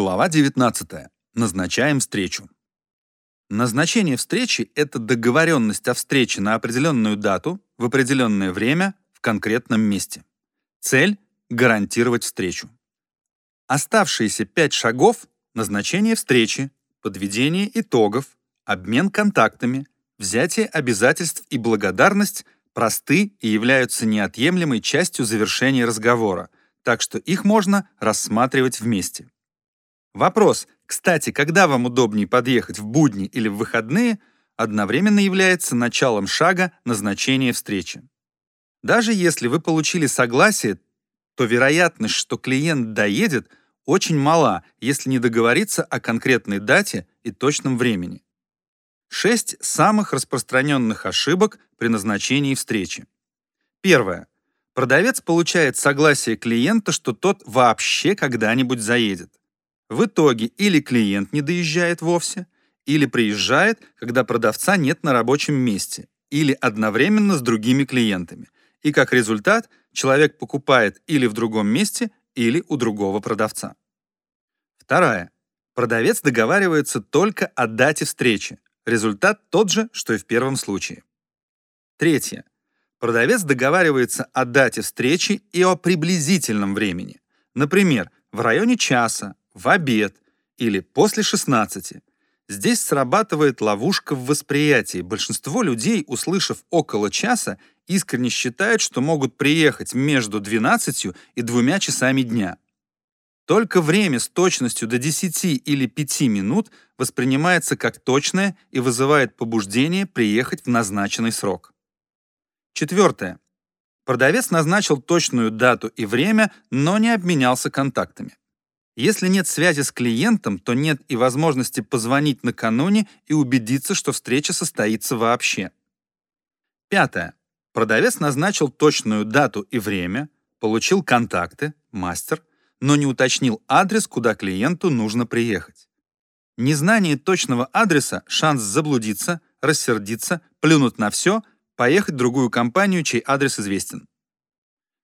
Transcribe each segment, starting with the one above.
Глава 19. Назначаем встречу. Назначение встречи — это договоренность о встрече на определенную дату, в определенное время, в конкретном месте. Цель — гарантировать встречу. Оставшиеся пять шагов — назначение встречи, подведение итогов, обмен контактами, взятие обязательств и благодарность — просты и являются неотъемлемой частью завершения разговора, так что их можно рассматривать вместе. Вопрос, кстати, когда вам удобнее подъехать в будни или в выходные, одновременно является началом шага назначения встречи. Даже если вы получили согласие, то вероятность, что клиент доедет, очень мала, если не договориться о конкретной дате и точном времени. Шесть самых распространенных ошибок при назначении встречи. Первое. Продавец получает согласие клиента, что тот вообще когда-нибудь заедет. В итоге или клиент не доезжает вовсе, или приезжает, когда продавца нет на рабочем месте, или одновременно с другими клиентами. И как результат человек покупает или в другом месте, или у другого продавца. Вторая. Продавец договаривается только о дате встречи. Результат тот же, что и в первом случае. Третье. Продавец договаривается о дате встречи и о приблизительном времени. Например, в районе часа, в обед или после 16. Здесь срабатывает ловушка в восприятии. Большинство людей, услышав около часа, искренне считают, что могут приехать между 12 и 2 часами дня. Только время с точностью до 10 или 5 минут воспринимается как точное и вызывает побуждение приехать в назначенный срок. Четвертое. Продавец назначил точную дату и время, но не обменялся контактами. Если нет связи с клиентом, то нет и возможности позвонить накануне и убедиться, что встреча состоится вообще. Пятое. Продавец назначил точную дату и время, получил контакты, мастер, но не уточнил адрес, куда клиенту нужно приехать. Незнание точного адреса — шанс заблудиться, рассердиться, плюнуть на все, поехать в другую компанию, чей адрес известен.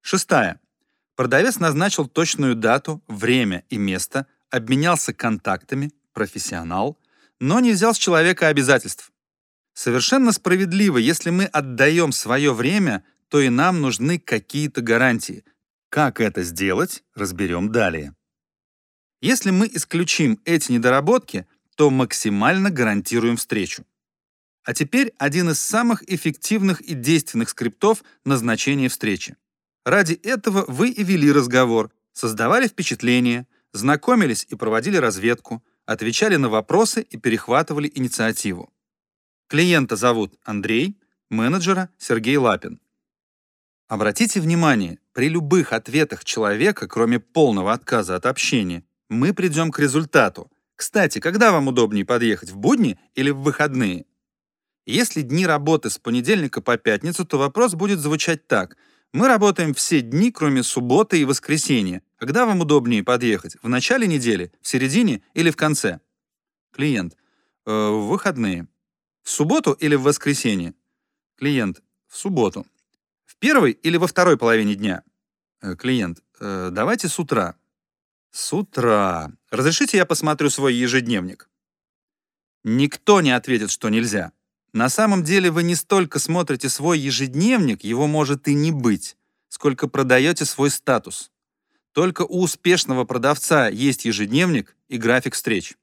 Шестая. Продавец назначил точную дату, время и место, обменялся контактами, профессионал, но не взял с человека обязательств. Совершенно справедливо, если мы отдаем свое время, то и нам нужны какие-то гарантии. Как это сделать, разберем далее. Если мы исключим эти недоработки, то максимально гарантируем встречу. А теперь один из самых эффективных и действенных скриптов назначения встречи. Ради этого вы и вели разговор, создавали впечатление, знакомились и проводили разведку, отвечали на вопросы и перехватывали инициативу. Клиента зовут Андрей, менеджера Сергей Лапин. Обратите внимание, при любых ответах человека, кроме полного отказа от общения, мы придем к результату. Кстати, когда вам удобнее подъехать, в будни или в выходные? Если дни работы с понедельника по пятницу, то вопрос будет звучать так – мы работаем все дни, кроме субботы и воскресенья. Когда вам удобнее подъехать? В начале недели, в середине или в конце? Клиент. Э, в выходные. В субботу или в воскресенье? Клиент. В субботу. В первой или во второй половине дня? Э, клиент. Э, давайте с утра. С утра. Разрешите я посмотрю свой ежедневник? Никто не ответит, что нельзя. На самом деле вы не столько смотрите свой ежедневник, его может и не быть, сколько продаете свой статус. Только у успешного продавца есть ежедневник и график встреч.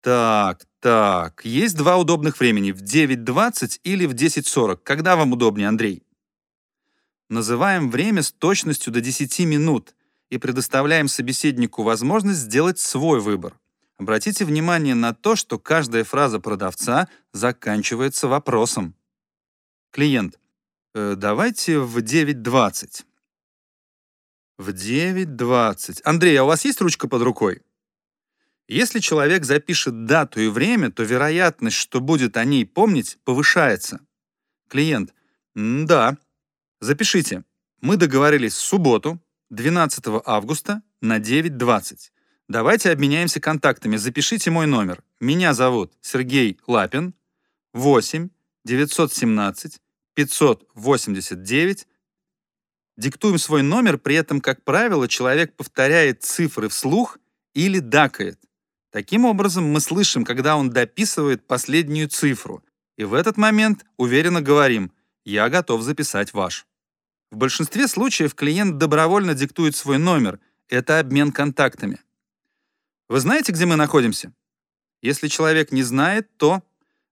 Так, так, есть два удобных времени, в 9.20 или в 10.40. Когда вам удобнее, Андрей? Называем время с точностью до 10 минут и предоставляем собеседнику возможность сделать свой выбор. Обратите внимание на то, что каждая фраза продавца заканчивается вопросом. Клиент. Э, давайте в 9.20. В 9.20. Андрей, а у вас есть ручка под рукой? Если человек запишет дату и время, то вероятность, что будет о ней помнить, повышается. Клиент. Да. Запишите. Мы договорились в субботу, 12 августа на 9.20. Давайте обменяемся контактами. Запишите мой номер. Меня зовут Сергей Лапин. 8 917 589. Диктуем свой номер, при этом, как правило, человек повторяет цифры вслух или дакает. Таким образом, мы слышим, когда он дописывает последнюю цифру, и в этот момент уверенно говорим «Я готов записать ваш». В большинстве случаев клиент добровольно диктует свой номер. Это обмен контактами. Вы знаете, где мы находимся? Если человек не знает, то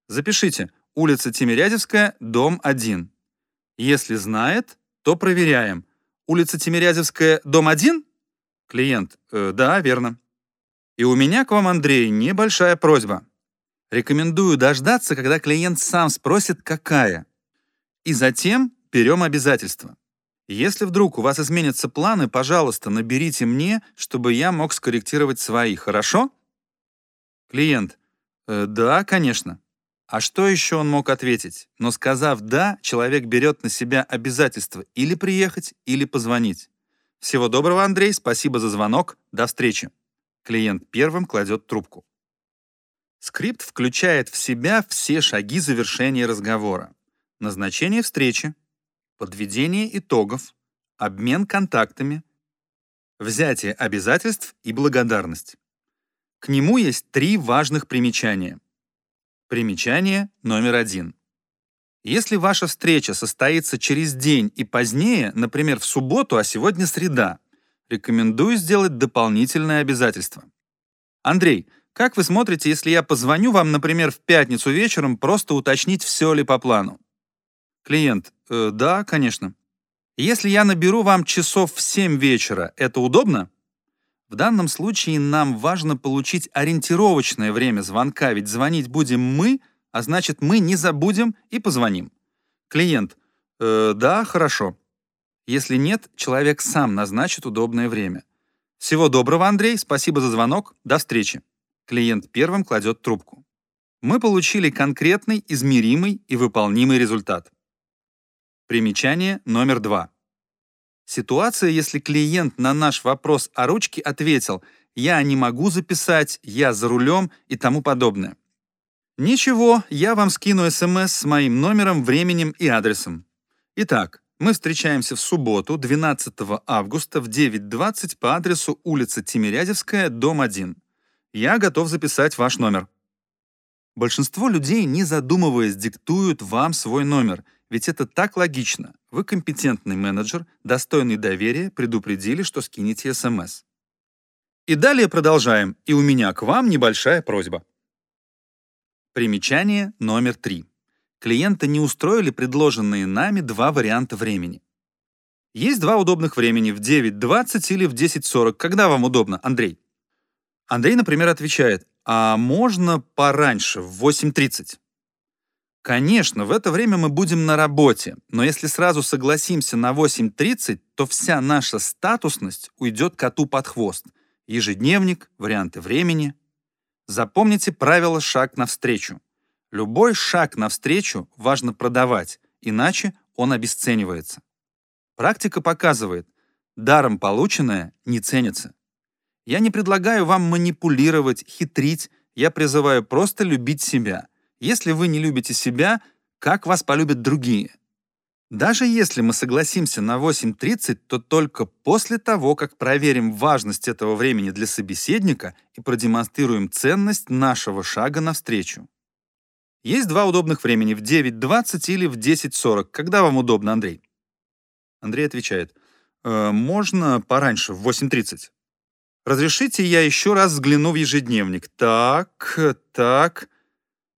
запишите улица Тимирязевская, дом 1. Если знает, то проверяем. Улица Тимирязевская, дом 1? Клиент. Э, да, верно. И у меня к вам, Андрей, небольшая просьба. Рекомендую дождаться, когда клиент сам спросит, какая. И затем берем обязательства. Если вдруг у вас изменятся планы, пожалуйста, наберите мне, чтобы я мог скорректировать свои, хорошо? Клиент. Э, да, конечно. А что еще он мог ответить? Но сказав «да», человек берет на себя обязательство или приехать, или позвонить. Всего доброго, Андрей, спасибо за звонок, до встречи. Клиент первым кладет трубку. Скрипт включает в себя все шаги завершения разговора. Назначение встречи, подведение итогов, обмен контактами, взятие обязательств и благодарность. К нему есть три важных примечания. Примечание номер один. Если ваша встреча состоится через день и позднее, например, в субботу, а сегодня среда, рекомендую сделать дополнительное обязательство. Андрей, как вы смотрите, если я позвоню вам, например, в пятницу вечером, просто уточнить, все ли по плану? Клиент, э, да, конечно. Если я наберу вам часов в 7 вечера, это удобно? В данном случае нам важно получить ориентировочное время звонка, ведь звонить будем мы, а значит мы не забудем и позвоним. Клиент, э, да, хорошо. Если нет, человек сам назначит удобное время. Всего доброго, Андрей, спасибо за звонок, до встречи. Клиент первым кладет трубку. Мы получили конкретный, измеримый и выполнимый результат. Примечание номер два. Ситуация, если клиент на наш вопрос о ручке ответил «я не могу записать», «я за рулем» и тому подобное. Ничего, я вам скину смс с моим номером, временем и адресом. Итак, мы встречаемся в субботу, 12 августа в 9.20 по адресу улица Тимирязевская, дом 1. Я готов записать ваш номер. Большинство людей, не задумываясь, диктуют вам свой номер — ведь это так логично. Вы компетентный менеджер, достойный доверия, предупредили, что скинете СМС. И далее продолжаем, и у меня к вам небольшая просьба. Примечание номер три. Клиента не устроили предложенные нами два варианта времени. Есть два удобных времени в 9.20 или в 10.40. Когда вам удобно, Андрей? Андрей, например, отвечает, а можно пораньше, в 8.30? Конечно, в это время мы будем на работе, но если сразу согласимся на 8.30, то вся наша статусность уйдет коту под хвост. Ежедневник, варианты времени. Запомните правило «шаг навстречу». Любой шаг навстречу важно продавать, иначе он обесценивается. Практика показывает, даром полученное не ценится. Я не предлагаю вам манипулировать, хитрить, я призываю просто любить себя – если вы не любите себя, как вас полюбят другие? Даже если мы согласимся на 8.30, то только после того, как проверим важность этого времени для собеседника и продемонстрируем ценность нашего шага навстречу. Есть два удобных времени в 9.20 или в 10.40. Когда вам удобно, Андрей? Андрей отвечает, э, можно пораньше, в 8.30. Разрешите я еще раз взгляну в ежедневник. Так, так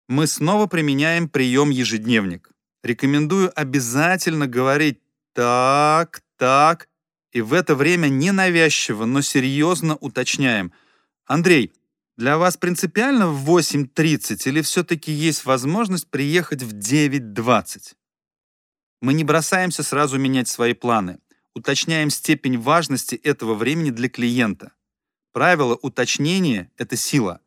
мы снова применяем прием ежедневник. Рекомендую обязательно говорить «так, так», и в это время ненавязчиво, но серьезно уточняем. «Андрей, для вас принципиально в 8.30 или все-таки есть возможность приехать в 9.20?» Мы не бросаемся сразу менять свои планы. Уточняем степень важности этого времени для клиента. Правило уточнения — это сила.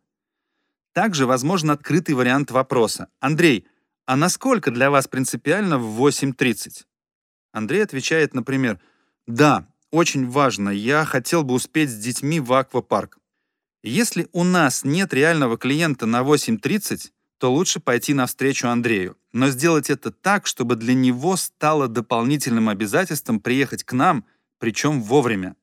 Также возможен открытый вариант вопроса. «Андрей, а насколько для вас принципиально в 8.30?» Андрей отвечает, например, «Да, очень важно, я хотел бы успеть с детьми в аквапарк. Если у нас нет реального клиента на 8.30, то лучше пойти навстречу Андрею, но сделать это так, чтобы для него стало дополнительным обязательством приехать к нам, причем вовремя.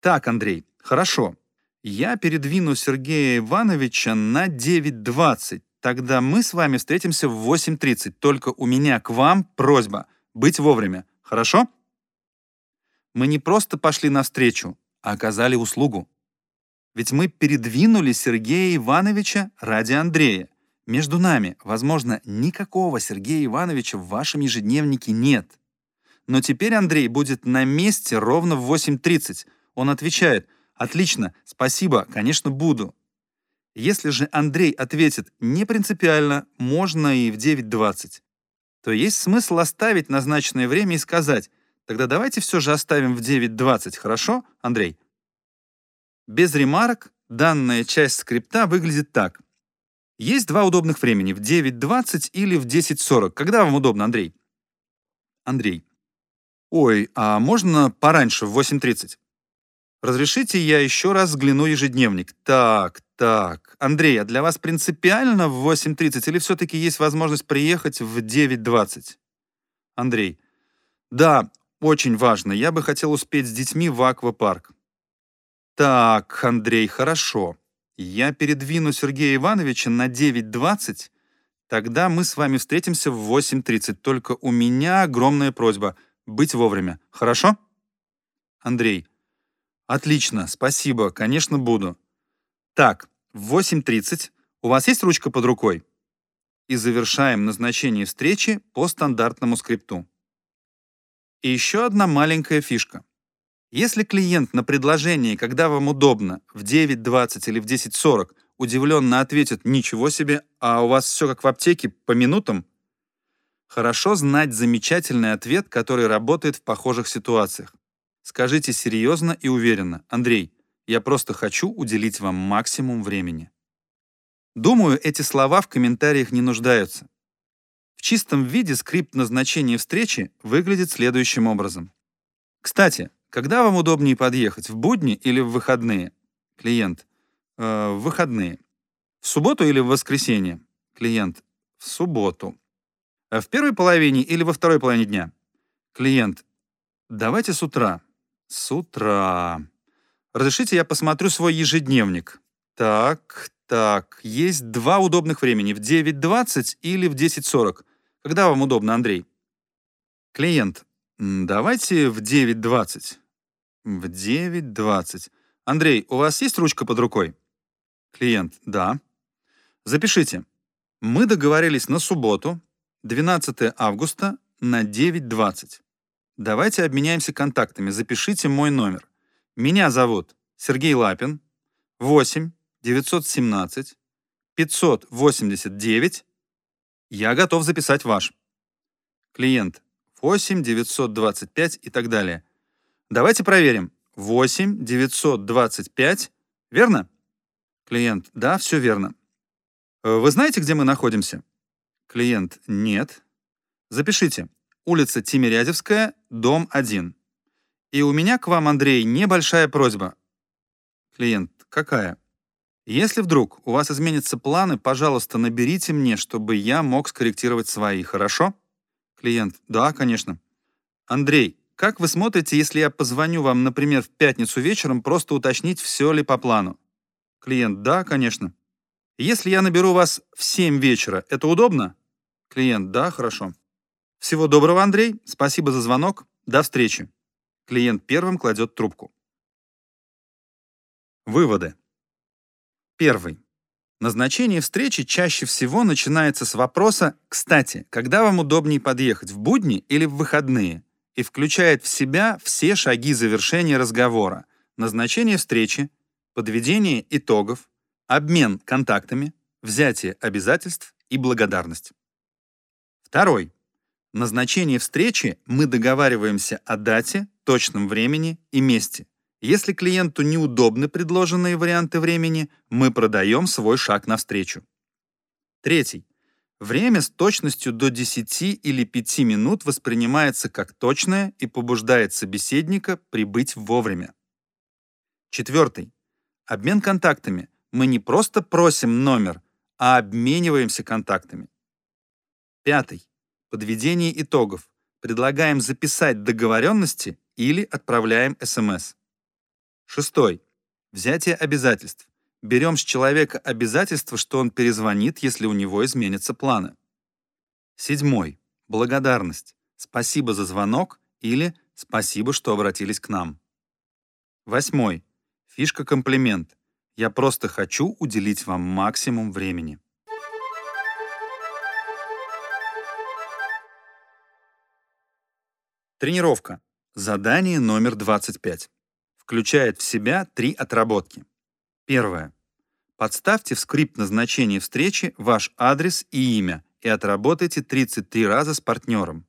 Так, Андрей, хорошо. Я передвину Сергея Ивановича на 9.20. Тогда мы с вами встретимся в 8.30. Только у меня к вам просьба быть вовремя. Хорошо? Мы не просто пошли навстречу, а оказали услугу. Ведь мы передвинули Сергея Ивановича ради Андрея. Между нами, возможно, никакого Сергея Ивановича в вашем ежедневнике нет. Но теперь Андрей будет на месте ровно в 8.30. Он отвечает «Отлично, спасибо, конечно, буду». Если же Андрей ответит «Не принципиально, можно и в 9.20», то есть смысл оставить назначенное время и сказать «Тогда давайте все же оставим в 9.20, хорошо, Андрей?» Без ремарок данная часть скрипта выглядит так. Есть два удобных времени — в 9.20 или в 10.40. Когда вам удобно, Андрей? Андрей. Ой, а можно пораньше, в 8.30? Разрешите, я еще раз взгляну ежедневник. Так, так. Андрей, а для вас принципиально в 8.30 или все-таки есть возможность приехать в 9.20? Андрей. Да, очень важно. Я бы хотел успеть с детьми в аквапарк. Так, Андрей, хорошо. Я передвину Сергея Ивановича на 9.20. Тогда мы с вами встретимся в 8.30. Только у меня огромная просьба — быть вовремя. Хорошо? Андрей. Отлично, спасибо, конечно, буду. Так, в 8.30 у вас есть ручка под рукой? И завершаем назначение встречи по стандартному скрипту. И еще одна маленькая фишка. Если клиент на предложение, когда вам удобно, в 9.20 или в 10.40 удивленно ответит «Ничего себе, а у вас все как в аптеке, по минутам», Хорошо знать замечательный ответ, который работает в похожих ситуациях. Скажите серьезно и уверенно, Андрей, я просто хочу уделить вам максимум времени. Думаю, эти слова в комментариях не нуждаются. В чистом виде скрипт назначения встречи выглядит следующим образом. Кстати, когда вам удобнее подъехать, в будни или в выходные? Клиент. Э, в выходные. В субботу или в воскресенье? Клиент. В субботу. А в первой половине или во второй половине дня? Клиент. Давайте с утра. С утра. Разрешите, я посмотрю свой ежедневник. Так, так. Есть два удобных времени. В 9.20 или в 10.40. Когда вам удобно, Андрей? Клиент. Давайте в 9.20. В 9.20. Андрей, у вас есть ручка под рукой? Клиент. Да. Запишите. Мы договорились на субботу 12 августа на 9.20. Давайте обменяемся контактами. Запишите мой номер. Меня зовут Сергей Лапин. 8 917 589. Я готов записать ваш. Клиент 8 925 и так далее. Давайте проверим. 8 925. Верно? Клиент. Да, все верно. Вы знаете, где мы находимся? Клиент «Нет». Запишите. Улица Тимирязевская, дом 1. И у меня к вам, Андрей, небольшая просьба. Клиент «Какая?» Если вдруг у вас изменятся планы, пожалуйста, наберите мне, чтобы я мог скорректировать свои, хорошо? Клиент «Да, конечно». Андрей, как вы смотрите, если я позвоню вам, например, в пятницу вечером, просто уточнить, все ли по плану? Клиент «Да, конечно». Если я наберу вас в 7 вечера, это удобно? Клиент, да, хорошо. Всего доброго, Андрей. Спасибо за звонок. До встречи. Клиент первым кладет трубку. Выводы. Первый. Назначение встречи чаще всего начинается с вопроса «Кстати, когда вам удобнее подъехать, в будни или в выходные?» и включает в себя все шаги завершения разговора, назначение встречи, подведение итогов, обмен контактами, взятие обязательств и благодарность. Второй. Назначение встречи мы договариваемся о дате, точном времени и месте. Если клиенту неудобны предложенные варианты времени, мы продаем свой шаг навстречу. Третий. Время с точностью до 10 или 5 минут воспринимается как точное и побуждает собеседника прибыть вовремя. Четвертый. Обмен контактами – мы не просто просим номер, а обмениваемся контактами. Пятый. Подведение итогов. Предлагаем записать договоренности или отправляем СМС. Шестой. Взятие обязательств. Берем с человека обязательство, что он перезвонит, если у него изменятся планы. Седьмой. Благодарность. Спасибо за звонок или спасибо, что обратились к нам. Восьмой. Фишка комплимент. Я просто хочу уделить вам максимум времени. Тренировка. Задание номер 25. Включает в себя три отработки. Первое. Подставьте в скрипт назначения встречи ваш адрес и имя и отработайте 33 раза с партнером.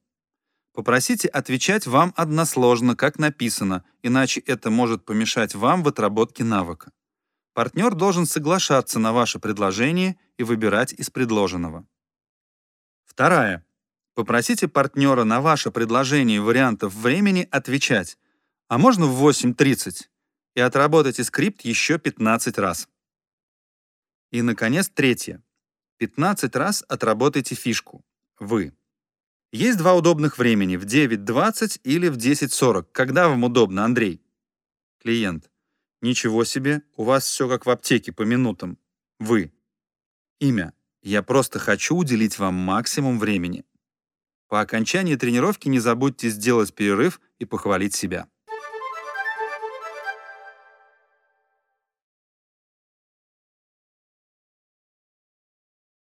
Попросите отвечать вам односложно, как написано, иначе это может помешать вам в отработке навыка. Партнер должен соглашаться на ваше предложение и выбирать из предложенного. Вторая. Попросите партнера на ваше предложение вариантов времени отвечать. А можно в 8.30? И отработайте скрипт еще 15 раз. И, наконец, третье. 15 раз отработайте фишку. Вы. Есть два удобных времени в 9.20 или в 10.40. Когда вам удобно, Андрей? Клиент. Ничего себе, у вас все как в аптеке по минутам. Вы. Имя. Я просто хочу уделить вам максимум времени. По окончании тренировки не забудьте сделать перерыв и похвалить себя.